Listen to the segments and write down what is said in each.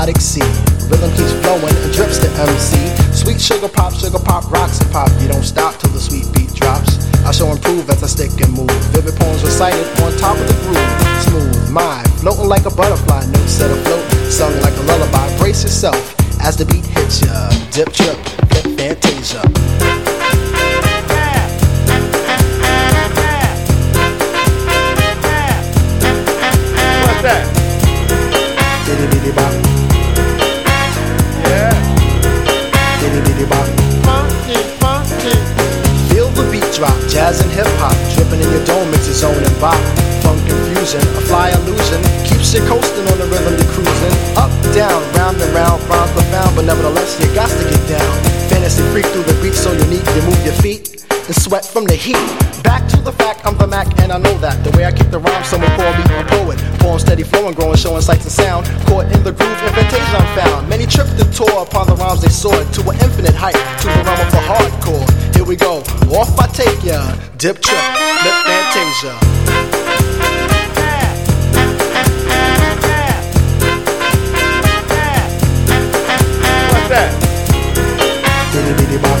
Melodic sea. Rhythm keeps flowing and drips to MC. Sweet sugar pop, sugar pop, rocks and pop. You don't stop till the sweet beat drops. I shall improve as I stick and move. Vivid poems recited on top of the groove. Smooth mind, floating like a butterfly, notes set afloat, sung like a lullaby. Brace yourself as the beat hits ya. Dip, trip, flip, fantasia. Jazz and hip hop, dripping in your dome, it's a zone and bop. Funk confusion, a fly illusion, keeps you coasting on the rhythm you're cruising. Up, down, round and round, rhymes profound, but nevertheless you got to get down. Fantasy freak through the beat so unique, you move your feet and sweat from the heat. Back to the fact, I'm the Mac and I know that. The way I kick the rhyme, someone call me a poet. Poem steady flowing, growing, showing sights and sound. Caught in the groove, invitation I'm found. Many tripped and tore upon the rhymes they soared to an infinite height, to the realm of the hardcore. Here we go, off I take ya. Dip trip, lip fantasia. What's that? Diddy diddy bop,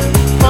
Bye.